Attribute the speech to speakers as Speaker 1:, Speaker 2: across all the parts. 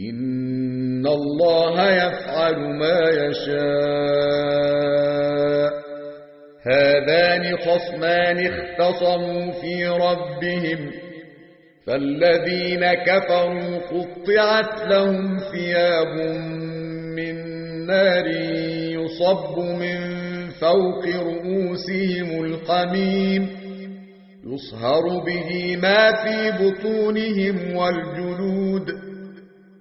Speaker 1: إن الله يفعل ما يشاء. هذان خصمان اختصموا في ربهم. فالذين كفروا قطعت لهم ثياب من نار يصب من فوق رؤوسهم الحميم يصهر به ما في بطونهم والجلود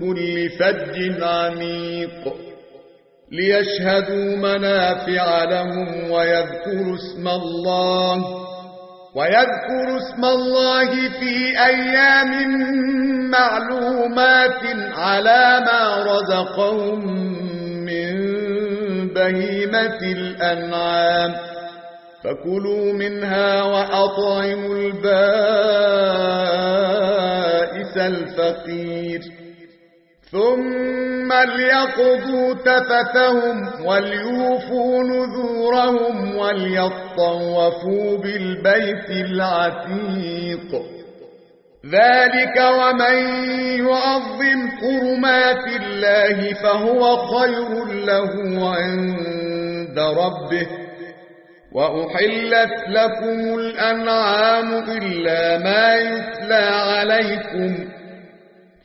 Speaker 1: كل فج عميق ليشهدوا منافع لهم ويذكروا اسم الله ويذكر اسم الله في أيام معلومات على ما رزقهم من بهيمة الأنعام فكلوا منها وأطعموا البائس الفقير ثم ليقضوا تفتهم وليوفوا نذورهم وليطوفوا بالبيت العتيق. ذلك ومن يعظم حرمات الله فهو خير له عند ربه. وأحلت لكم الأنعام إلا ما يتلى عليكم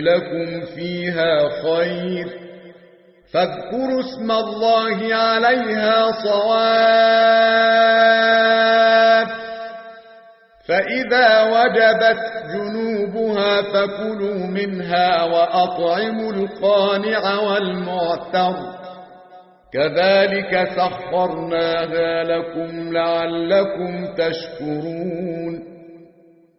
Speaker 1: لكم فيها خير. فاذكروا اسم الله عليها صواب. فإذا وجبت جنوبها فكلوا منها وأطعموا القانع والمعتر. كذلك سخرناها لكم لعلكم تشكرون.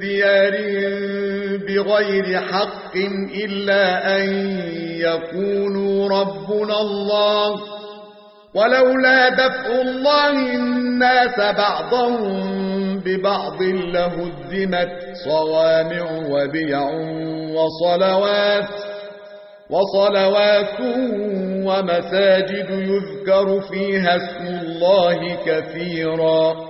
Speaker 1: ديارهم بغير حق إلا أن يقولوا ربنا الله ولولا دفع الله الناس بعضهم ببعض لهزمت صوامع وبيع وصلوات وصلوات ومساجد يذكر فيها اسم الله كثيراً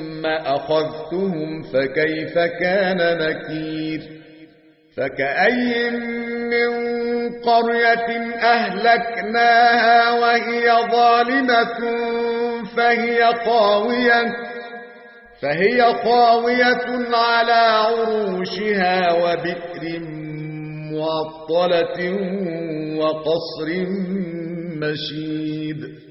Speaker 1: أخذتهم فكيف كان نكير؟ فكأي من قرية أهلكناها وهي ظالمة فهي قاوية فهي قاوية على عروشها وبئر معطلة وقصر مشيد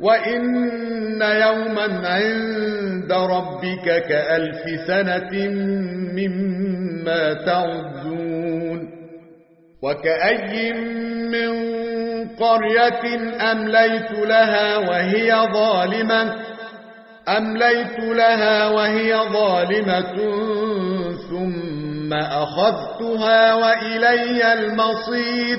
Speaker 1: وإن يوما عند ربك كألف سنة مما تعدون وكأي من قرية أمليت لها وهي ظالمة أمليت لها وهي ظالمة ثم ثم أخذتها وإلي المصير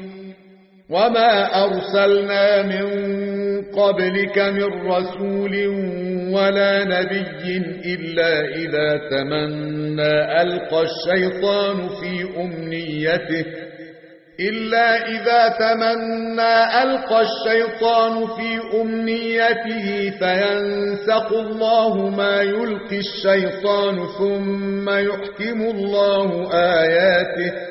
Speaker 1: وما أرسلنا من قبلك من رسول ولا نبي إلا إذا تمنى ألقى الشيطان في أمنيته إلا إذا تمنى ألقى الشيطان في أمنيته فينسق الله ما يلقي الشيطان ثم يحكم الله آياته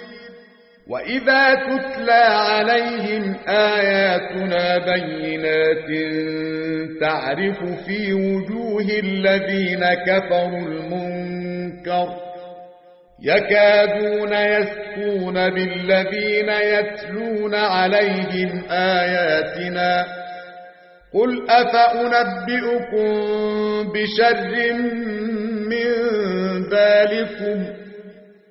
Speaker 1: وإذا تتلى عليهم آياتنا بينات تعرف في وجوه الذين كفروا المنكر يكادون يسكون بالذين يتلون عليهم آياتنا قل أفأنبئكم بشر من ذلكم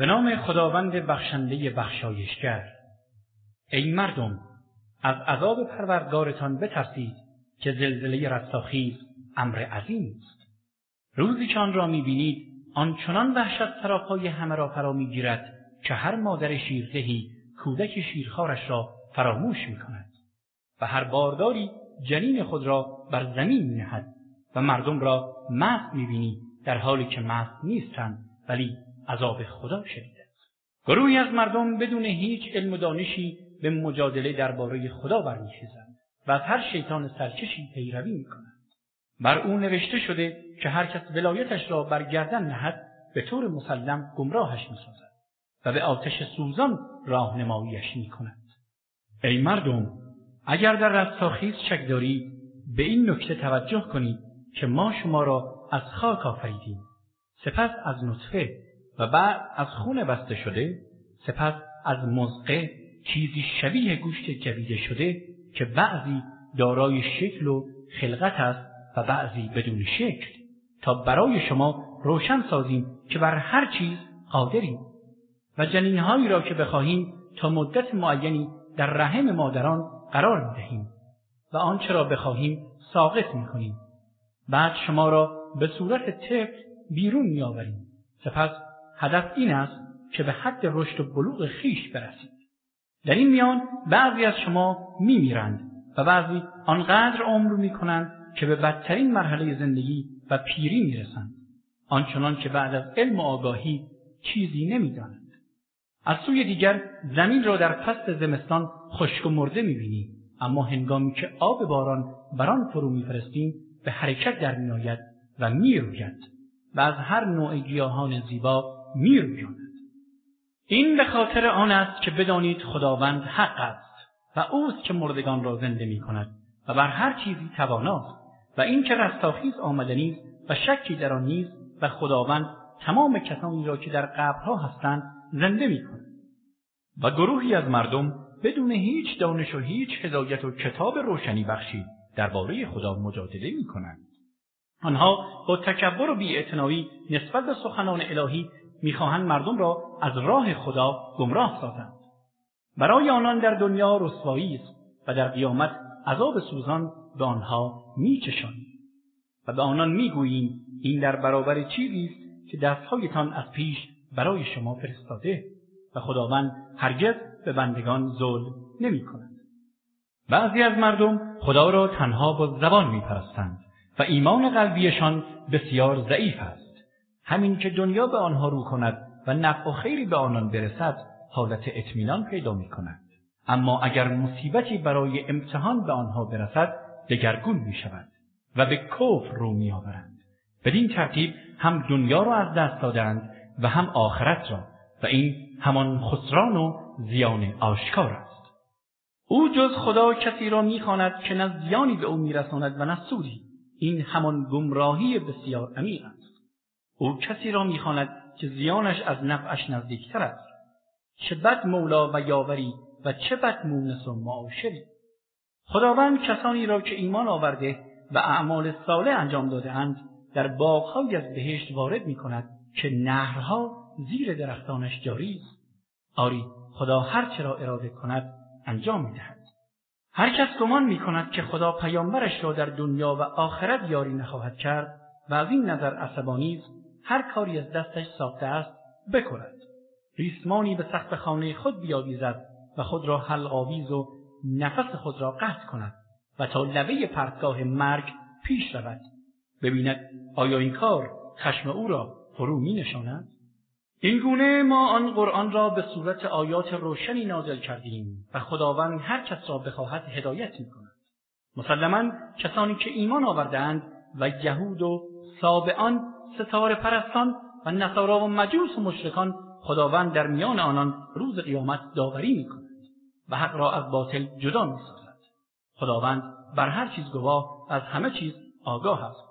Speaker 2: به نام خداوند بخشنده بخشایشگر. ای مردم از عذاب پروردگارتان بترسید که زلزله رستاخیز امر عظیم است. روزی که آن را می‌بینید آنچنان وحشت سراپای همه را فرا می‌گیرد که هر مادر شیردهی کودک شیرخوارش را فراموش می‌کند و هر بارداری جنین خود را بر زمین مینهد و مردم را مست می‌بینی در حالی که مست نیستند ولی عذاب خدا است گروهی از مردم بدون هیچ علم و دانشی به مجادله درباره خدا برمیخیزند و از هر شیطان سرکشی پیروی می‌کنند. بر او نوشته شده که هر کس ولایتش را بر گردن نهد به طور مسلم گمراهش می‌سازد و به آتش سوزان راهنماییش می‌کند. ای مردم اگر در رستاخیز شک دارید به این نکته توجه کنید که ما شما را از خاک آفریدیم. سپس از نطفه و بعد از خون بسته شده سپس از مضغه چیزی شبیه گوشت جویده شده که بعضی دارای شکل و خلقت است و بعضی بدون شکل. تا برای شما روشن سازیم که بر هر چیز قادریم. و جنینهایی را که بخواهیم تا مدت معینی در رحم مادران قرار می‌دهیم. و آنچه را بخواهیم ساقط می‌کنیم. بعد شما را به صورت طفل بیرون میآوریم. سپس هدف این است که به حد رشد و بلوغ خویش برسید. در این میان بعضی از شما میمیرند و بعضی آنقدر عمر می‌کنند که به بدترین مرحله زندگی و پیری می‌رسند آنچنان که بعد از علم و آگاهی چیزی نمی‌دانند. از سوی دیگر زمین را در فصل زمستان خشک و مرده می‌بینی اما هنگامی که آب باران بر آن فرو میفرستیم به حرکت در میآید و می‌روید و از هر نوع گیاهان زیبا میرویاند این به خاطر آن است که بدانید خداوند حق است و اوست که مردگان را زنده می کند و بر هر چیزی تواناست و این که رستاخیز آمدنی و شکی در آن نیست و خداوند تمام کسانی را که در قبرها هستند زنده می کند. و گروهی از مردم بدون هیچ دانش و هیچ هدایت و کتاب روشنی بخشی درباره خدا مجادله می کنند. آنها با تکبر و بیاعتنایی نسبت به سخنان الهی می‌خواهند مردم را از راه خدا گمراه سازند. برای آنان در دنیا رسوایی است و در قیامت عذاب سوزان به آنها میچشانیم و به آنان می‌گوییم این در برابر چیزی است که دستهایتان از پیش برای شما فرستاده و خداوند هرگز به بندگان ظلم نمی کند. بعضی از مردم خدا را تنها با زبان میپرستند و ایمان قلبیشان بسیار ضعیف است. همین که دنیا به آنها رو کند و نفع و خیری به آنان برسد حالت اطمینان پیدا می کند. اما اگر مصیبتی برای امتحان به آنها برسد دگرگون می شود و به کفر رو می آورند. بدین ترتیب هم دنیا را از دست دادند و هم آخرت را و این همان خسران و زیان آشکار است. او جز خدا کسی را می‌خواند که نه زیانی به او میرساند و نه سودی این همان گمراهی بسیار عمیق است او کسی را می‌خواند که زیانش از نفعش نزدیکتر است. چه بد مولا و یاوری و چه بد مونس و معاشری. خداوند کسانی را که ایمان آورده و اعمال صالح انجام دادهاند در باغهایی از بهشت وارد می کند که نهرها زیر درختانش جاری است. آری خدا هر چه را اراده کند انجام می دهد هر کس گمان می کند که خدا پیامبرش را در دنیا و آخرت یاری نخواهد کرد و از این نظر عصبانی است هر کاری از دستش ساخته است بکند ریسمانی به سقف خانه خود بیاویزد و خود را حلق‌آویز و نفس خود را قطع کند و تا لبه پرتگاه مرگ پیش رود ببیند آیا این کار خشم او را فرو می نشاند؟ این گونه ما آن قرآن را به صورت آیات روشنی نازل کردیم و خداوند هر کس را بخواهد هدایت می کند. مسلما کسانی که ایمان آوردند و یهود و صابئان ستاره پرستان و نصارا و مجوس و مشرکان خداوند در میان آنان روز قیامت داوری می کند و حق را از باطل جدا می سازد. خداوند بر هر چیز گواه از همه چیز آگاه است.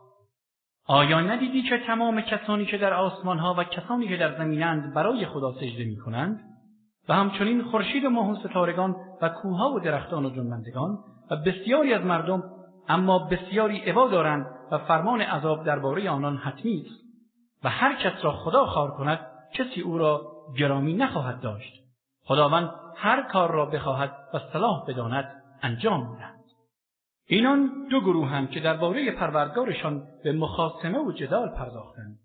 Speaker 2: آیا ندیدی که تمام کسانی که در آسمانها و کسانی که در زمینند برای خدا سجده می کنند و همچنین خورشید و ماه و ستارگان و کوه‌ها و درختان و جنبندگان و بسیاری از مردم اما بسیاری ابا دارند و فرمان عذاب درباره آنان حتمی است و هر کس را خدا خوار کند کسی او را گرامی نخواهد داشت. خداوند هر کار را بخواهد و صلاح بداند انجام می‌دهد. اینان دو گروهند که درباره پروردگارشان به مخاسمه و جدال پرداختند.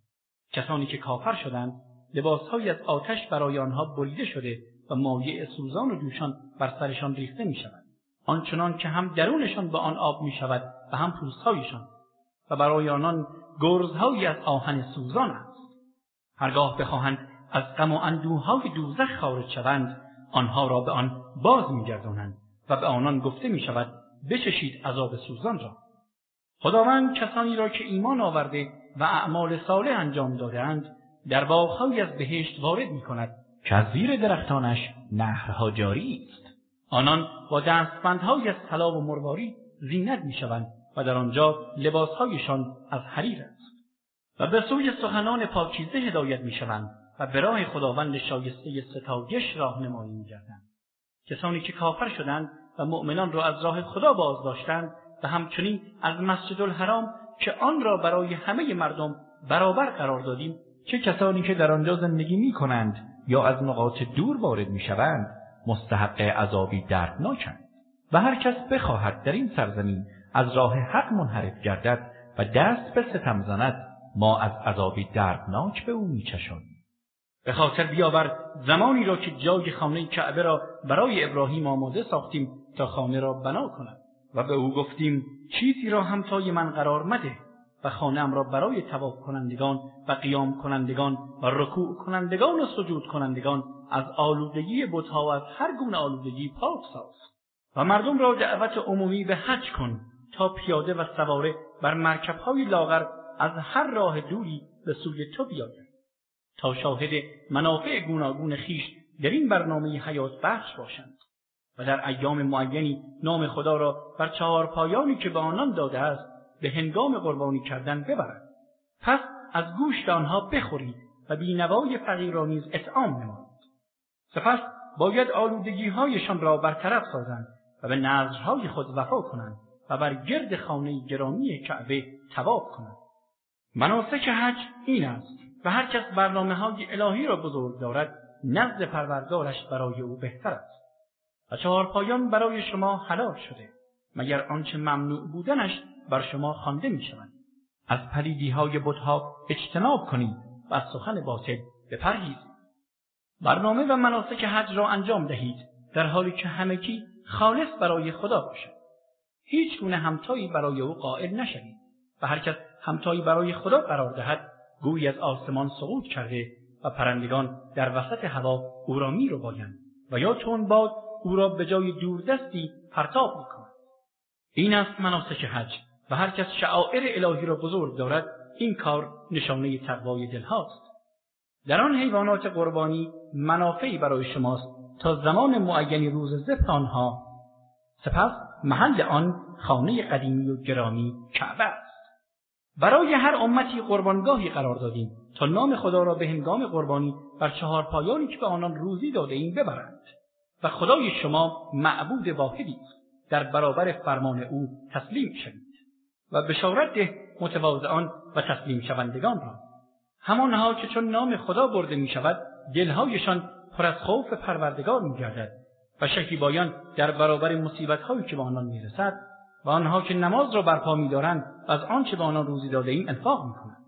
Speaker 2: کسانی که کافر شدند لباسهایی از آتش برای آنها بریده شده و مایع سوزان و جوشان بر سرشان ریخته می شود. آنچنان که هم درونشان با آن آب می شود و هم پوستهایشان. و برای آنان گرزهایی از آهن سوزان است. هرگاه بخواهند از غم و اندوههای دوزخ خارج شوند آنها را به آن باز میگردانند و به آنان گفته می شود بچشید عذاب سوزان را. خداوند کسانی را که ایمان آورده و اعمال صالح انجام دادهاند در باغهایی از بهشت وارد می کند که از زیر درختانش نهرها جاری است. آنان با دستبندهایی از طلا و مروارید زینت می‌شوند و در آنجا لباسهایشان از حریر است و به سوی سخنان پاکیزه هدایت می‌شوند و به راه خداوند شایسته ستایش راهنمایی میگردند. کسانی که کافر شدند و مؤمنان را از راه خدا باز داشتند و همچنین از مسجد الحرام که آن را برای همه مردم برابر قرار دادیم چه کسانی که در آنجا زندگی می کنند یا از نقاط دور وارد می شوند مستحق عذابی دردناکند و هر کس بخواهد در این سرزمین از راه حق منحرف گردد و دست به ستم زند ما از عذابی دردناک به او میچشانیم. به خاطر بیاور زمانی را که جای خانه کعبه را برای ابراهیم آماده ساختیم تا خانه را بنا کند و به او گفتیم چیزی را همتای من قرار مده. و خانهام را برای طواف کنندگان و قیام کنندگان و رکوع کنندگان و سجود کنندگان از آلودگی بتها و از هر گونه آلودگی پاک ساز. و مردم را دعوت عمومی به حج کن تا پیاده و سواره بر مرکبهای لاغر از هر راه دوری به سوی تو بیایند. تا شاهد منافع گوناگون خویش در این برنامه حیات بخش باشند. و در ایام معینی نام خدا را بر چهار پایانی که به آنان داده است به هنگام قربانی کردن ببرند پس از گوشت آنها بخورید و بینوای فقیر را نیز اطعام نمایید. سپس باید آلودگیهایشان را برطرف سازند و به نذرهای خود وفا کنند و بر گرد خانه گرامی کعبه طواف کنند. مناسک حج این است و هر کس برنامه های الهی را بزرگ دارد نزد پروردگارش برای او بهتر است. و چهار پایان برای شما حلال شده. مگر آنچه ممنوع بودنش بر شما خوانده می شود. از پلیدی های بتها اجتناب کنید و از سخن باطل بپرهیزید برنامه و مناسک حج را انجام دهید در حالی که همگی خالص برای خدا باشد هیچ گونه همتایی برای او قائل نشوید و هر کس همتایی برای خدا قرار دهد گویی از آسمان سقوط کرده و پرندگان در وسط هوا او را می ربایند و یا چون باد او را به جای دوردستی پرتاب می کند. این است مناسک حج و هر کس شعائر الهی را بزرگ دارد این کار نشانه تقوای دل هاست. در آن حیوانات قربانی منافعی برای شماست تا زمان معینی روز زفت آنها. سپس محل آن خانه قدیمی و گرامی کعبه است. برای هر امتی قربانگاهی قرار دادیم تا نام خدا را به هنگام قربانی بر چهار پایانی که به آنان روزی داده ایم ببرند. و خدای شما معبود واحدی است. در برابر فرمان او تسلیم شوید. و بشارت ده متواضعان و تسلیم شوندگان را. همانها که چون نام خدا برده می شود دلهایشان پر از خوف پروردگار می گردد و شکیبایان در برابر مصیبتهایی که به آنان می‌رسد و آنها که نماز را برپا میدارند و از آنچه به آنان روزی داده ایم انفاق می‌کنند.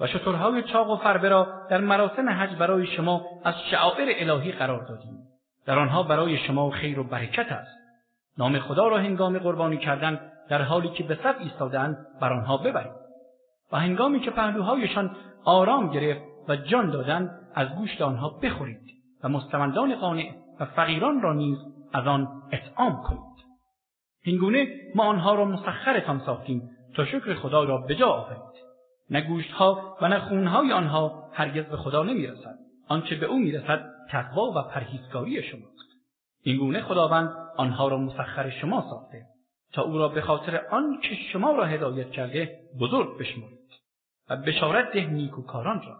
Speaker 2: و شترهای چاق و فربه را در مراسم حج برای شما از شعائر الهی قرار دادیم. در آنها برای شما خیر و برکت است. نام خدا را هنگام قربانی کردن در حالی که به صف ایستادهاند بر آنها ببرید. و هنگامی که پهلوهایشان آرام گرفت و جان دادند از گوشت آنها بخورید و مستمندان قانع و فقیران را نیز از آن اطعام کنید. اینگونه ما آنها را مسخرتان ساختیم تا شکر خدا را به جا آورید نه گوشتها و نه خونهای آنها هرگز به خدا نمی‌رسد. آنچه به او می‌رسد تقوا و پرهیزکاری شماست. اینگونه خداوند آنها را مسخر شما ساخته. تا او را به خاطر آن که شما را هدایت کرده بزرگ بشمرید و بشارت ده نیکوکاران را.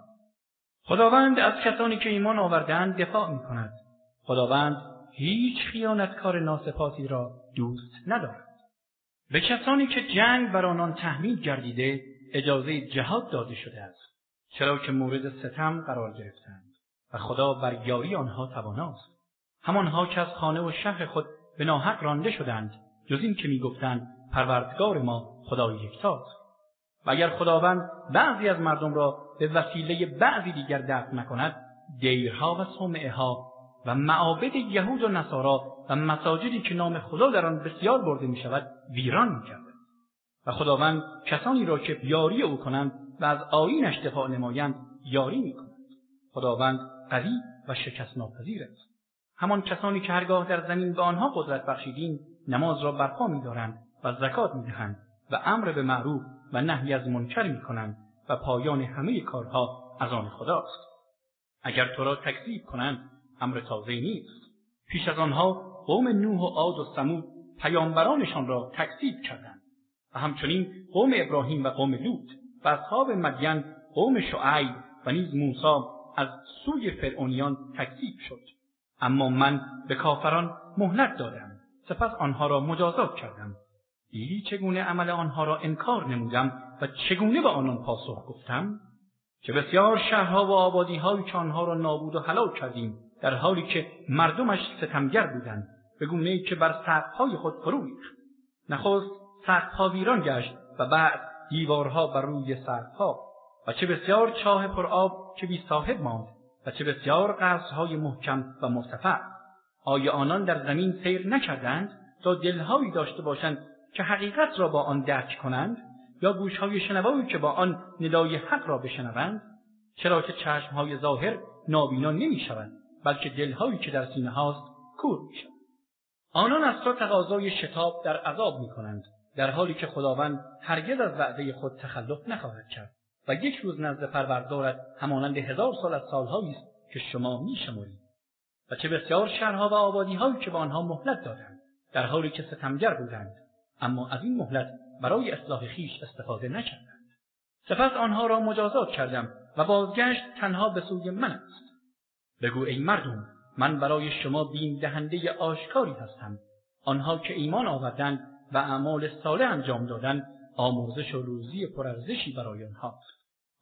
Speaker 2: خداوند از کسانی که ایمان آوردهاند دفاع می کند خداوند هیچ خیانتکار ناسپاسی را دوست ندارد. به کسانی که جنگ بر آنان تحمیل گردیده اجازه جهاد داده شده است. چرا که مورد ستم قرار گرفتند و خدا بر یاری آنها تواناست. همانها که از خانه و شهر خود به ناحق رانده شدند جز این که می‌گفتند پروردگار ما خدای یکتاست و اگر خداوند بعضی از مردم را به وسیله بعضی دیگر دفع نکند دیرها و صومعه ها و معابد یهود و نصارا و مساجدی که نام خدا در آن بسیار برده می شود ویران می گردد. و خداوند کسانی را که یاری او کنند و از آیینش دفاع نمایند یاری می کند. خداوند قوی و شکست ناپذیر است. همان کسانی که هرگاه در زمین به آنها قدرت بخشیدیم نماز را برپا میدارند و زکات می‌دهند و امر به معروف و نهی از منکر می‌کنند و پایان همه کارها از آن خداست. اگر تو را تکذیب کنند امر تازه ای نیست. پیش از آنها قوم نوح و عاد و سمود پیامبرانشان را تکذیب کردند و همچنین قوم ابراهیم و قوم لوط و اصحاب مدین قوم شعیب و نیز موسی از سوی فرعونیان تکذیب شد. اما من به کافران مهلت دادم. سپس آنها را مجازات کردم. دیدی چگونه عمل آنها را انکار نمودم و چگونه به آنان پاسخ گفتم؟ که بسیار شهرها و آبادیهایی که آنها را نابود و هلاک کردیم در حالی که مردمش ستمگر بودند به گونه ای که بر سقفهای خود فرو ریخت. نخست سقفها ویران گشت و بعد دیوارها بر روی سقفها. و چه بسیار چاه پرآب که بی صاحب ماند و چه بسیار قصرهای محکم و مرتفع آیا آنان در زمین سیر نکردند تا دلهایی داشته باشند که حقیقت را با آن درک کنند؟ یا گوشهای شنوایی که با آن ندای حق را بشنوند؟ چرا که چشمهای ظاهر نابینا نمی‌شوند بلکه دلهایی که در سینه هاست کور می‌شوند. آنان از تو تقاضای شتاب در عذاب می‌کنند در حالی که خداوند هرگز از وعده خود تخلف نخواهد کرد و یک روز نزد پروردگارت همانند هزار سال از سالهایی است که شما میشمرید. و چه بسیار شهرها و آبادیهایی که به آنها مهلت دادم. در حالی که ستمگر بودند. اما از این مهلت برای اصلاح خویش استفاده نکردند. سپس آنها را مجازات کردم و بازگشت تنها به سوی من است. بگو ای مردم من برای شما بیم دهنده آشکاری هستم. آنها که ایمان آوردند و اعمال صالح انجام دادند آمرزش و روزی پرارزشی برای آنها.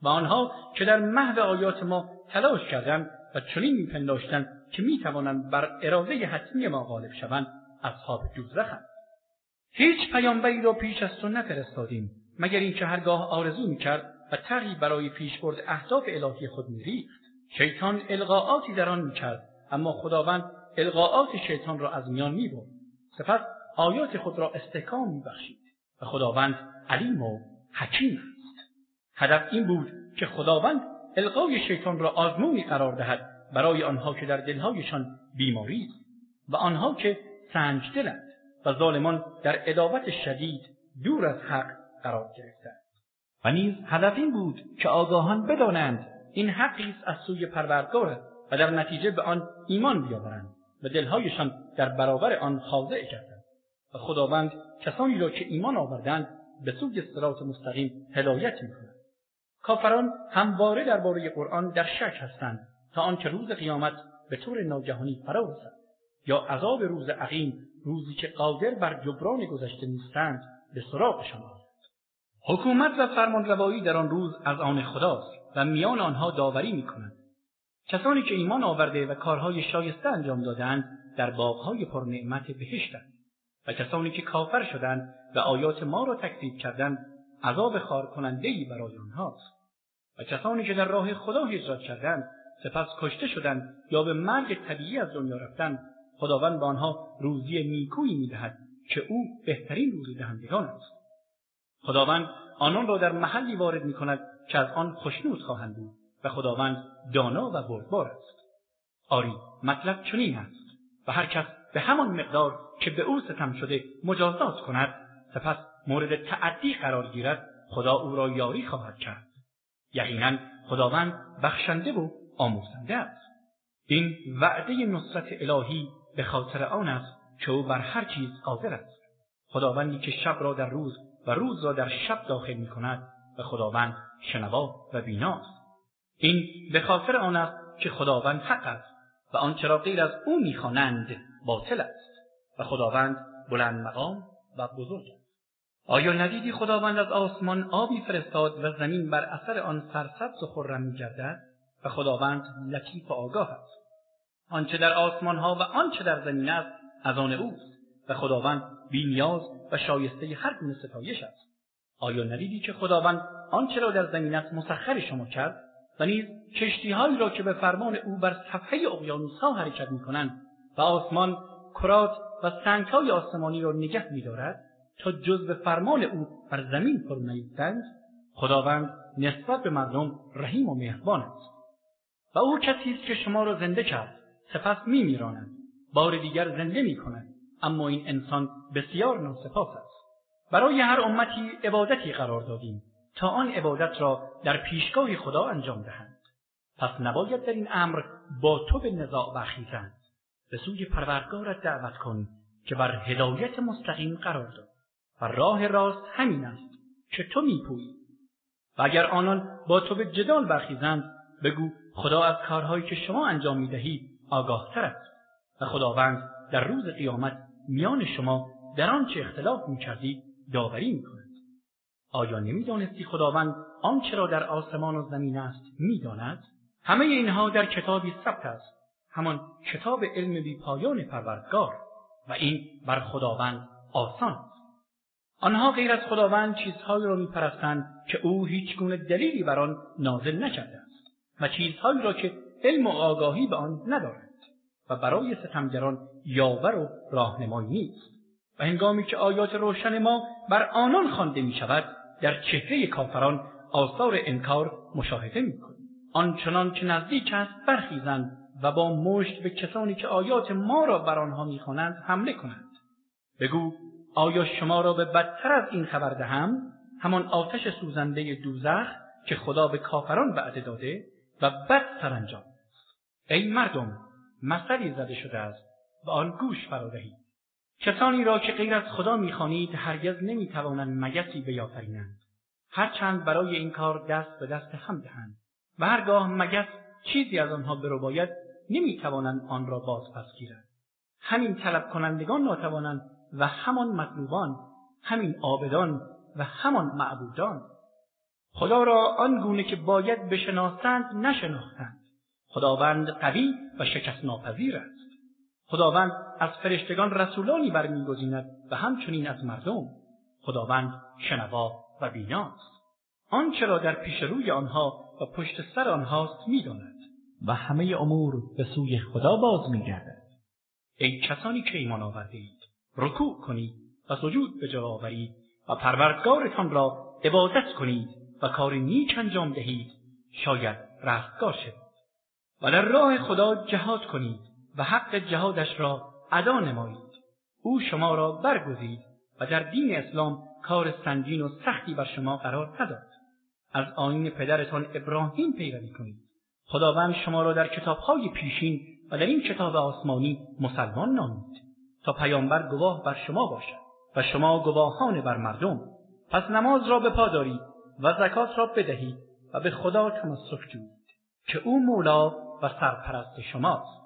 Speaker 2: و آنها که در محو آیات ما تلاش کردند و چنین میپنداشتند که می‌توانند بر اراده حتمی ما غالب شوند اصحاب دوزخند. هیچ پیامبری را پیش از تو نفرستادیم مگر اینکه هرگاه آرزو می‌کرد و تغیی برای پیشبرد اهداف الهی خود میریخت. شیطان القائاتی در آن می‌کرد اما خداوند القائات شیطان را از میان می‌برد. سپس آیات خود را استحکام میبخشد و خداوند علیم و حکیم است. هدف این بود که خداوند القای شیطان را آزمونی قرار دهد برای آنها که در دلهایشان بیماری است و آنها که سنگدلند و ظالمان در عداوت شدید دور از حق قرار گرفتند. و نیز هدف این بود که آگاهان بدانند این حقی است از سوی پروردگار و در نتیجه به آن ایمان بیاورند و دلهایشان در برابر آن خاضع گردند و خداوند کسانی را که ایمان آوردند به سوی صراط مستقیم هدایت می‌کند. کافران همواره درباره قرآن در شک هستند تا آنکه روز قیامت به طور ناگهانی فرا رسد. یا عذاب روز عقیم روزی که قادر بر جبران گذشته نیستند به سراغشان آید. حکومت و فرمانروایی در آن روز از آن خداست و میان آنها داوری می کند. کسانی که ایمان آورده و کارهای شایسته انجام دادند در باغهای پرنعمت بهشتند. و کسانی که کافر شدند و آیات ما را تکذیب کردند عذاب خوار کننده ای برای آنهاست. و کسانی که در راه خدا هجرت کردند سپس کشته شدند یا به مرگ طبیعی از دنیا رفتند خداوند به آنها روزی نیکویی می‌دهد که او بهترین روزی دهندگان است. خداوند آنان را در محلی وارد می کند که از آن خشنود خواهند بود و خداوند دانا و بردبار است. آری مطلب چنین است و هر کس به همان مقدار که به او ستم شده مجازات کند سپس مورد تعدی قرار گیرد خدا او را یاری خواهد کرد. یقینا خداوند بخشنده و آمرزنده است. این وعده نصرت الهی به خاطر آن است که او بر هر چیز قادر است. خداوندی که شب را در روز و روز را در شب داخل می کند و خداوند شنوا و بیناست. این به خاطر آن است که خداوند حق است و آنچه را غیر از او می‌خوانند باطل است و خداوند بلند مقام و بزرگ است. آیا ندیدی خداوند از آسمان آبی فرستاد و زمین بر اثر آن سرسبز و خرم میگردد و خداوند لطیف و آگاه است؟ آنچه در آسمان ها و آنچه در زمین است از آن اوست و خداوند بینیاز و شایسته هر گونه ستایش است. آیا ندیدی که خداوند آنچه را در زمین است مسخر شما کرد و نیز کشتیهایی را که به فرمان او بر صفحه اقیانوسها حرکت می‌کنند و آسمان کرات و سنگهای آسمانی را نگه میدارد؟ تا جز به فرمان او بر زمین فرو نیفتند خداوند نسبت به مردم رحیم و مهربان است. و او کسی است که شما را زنده کرد سپس میمیراند بار دیگر زنده می‌کند اما این انسان بسیار ناسپاس است. برای هر امتی عبادتی قرار دادیم تا آن عبادت را در پیشگاه خدا انجام دهند. پس نباید در این امر با تو به نزاع برخیزند. به سوی پروردگارت دعوت کن که بر هدایت مستقیم قرار داری. و راه راست همین است که تو میپویی. و اگر آنان با تو به جدال برخیزند بگو خدا از کارهایی که شما انجام می‌دهید آگاهتر است. و خداوند در روز قیامت میان شما در آنچه اختلاف می‌کردید داوری می‌کند. آیا نمی‌دانستی خداوند آنچه را در آسمان و زمین است می‌داند؟ همه اینها در کتابی ثبت است. همان کتاب علم بی پایان پروردگار. و این بر خداوند آسان آنها غیر از خداوند چیزهایی را میپرستند که او هیچ گونه دلیلی بر آن نازل نکرده است و چیزهایی را که علم و آگاهی به آن ندارند و برای ستمگران یاور و راهنمایی نیست. و هنگامی که آیات روشن ما بر آنان خوانده می شود در چهره کافران آثار انکار مشاهده می آنچنان که نزدیک است برخیزند و با مشت به کسانی که آیات ما را بر آنها می‌خوانند حمله کنند. بگو آیا شما را به بدتر از این خبر دهم؟ همان آتش سوزنده دوزخ که خدا به کافران وعده داده و بد سرانجام ای مردم مثلی زده شده است به آن گوش فرا دهید. کسانی را که غیر از خدا می‌خوانید هرگز نمی‌توانند مگسی بیافرینند. هرچند برای این کار دست به دست هم دهند و هرگاه مگس چیزی از آنها برباید نمی‌توانند آن را باز پس گیرند. هم این طلب کنندگان ناتوانند و هم آن مطلوبان هم این عابدان و هم آن معبودان. خدا را آن گونه که باید بشناسند نشناختند. خداوند قوی و شکست ناپذیر است. خداوند از فرشتگان رسولانی برمیگزیند و همچنین از مردم. خداوند شنوا و بیناست. آنچه را در پیش روی آنها و پشت سر آنهاست می‌داند. و همه امور به سوی خدا باز میگردد. ای کسانی که ایمان آورده اید رکوع کنید و سجود به جا آورید و پروردگارتان را عبادت کنید و کار نیک انجام دهید. شاید رستگار شوید و در راه خدا جهاد کنید و حق جهادش را ادا نمایید. او شما را برگزید و در دین اسلام کار سنگین و سختی بر شما قرار نداد. از آیین پدرتان ابراهیم پیروی کنید. خداوند شما را در کتابهای پیشین و در این کتاب آسمانی مسلمان نامید. تا پیامبر گواه بر شما باشد و شما گواهان بر مردم. پس نماز را به پا دارید و زکات را بدهید و به خدا تمسک جویید که او مولا و سرپرست شماست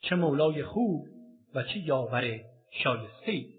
Speaker 2: چه مولای خوب و چه یاور شایسته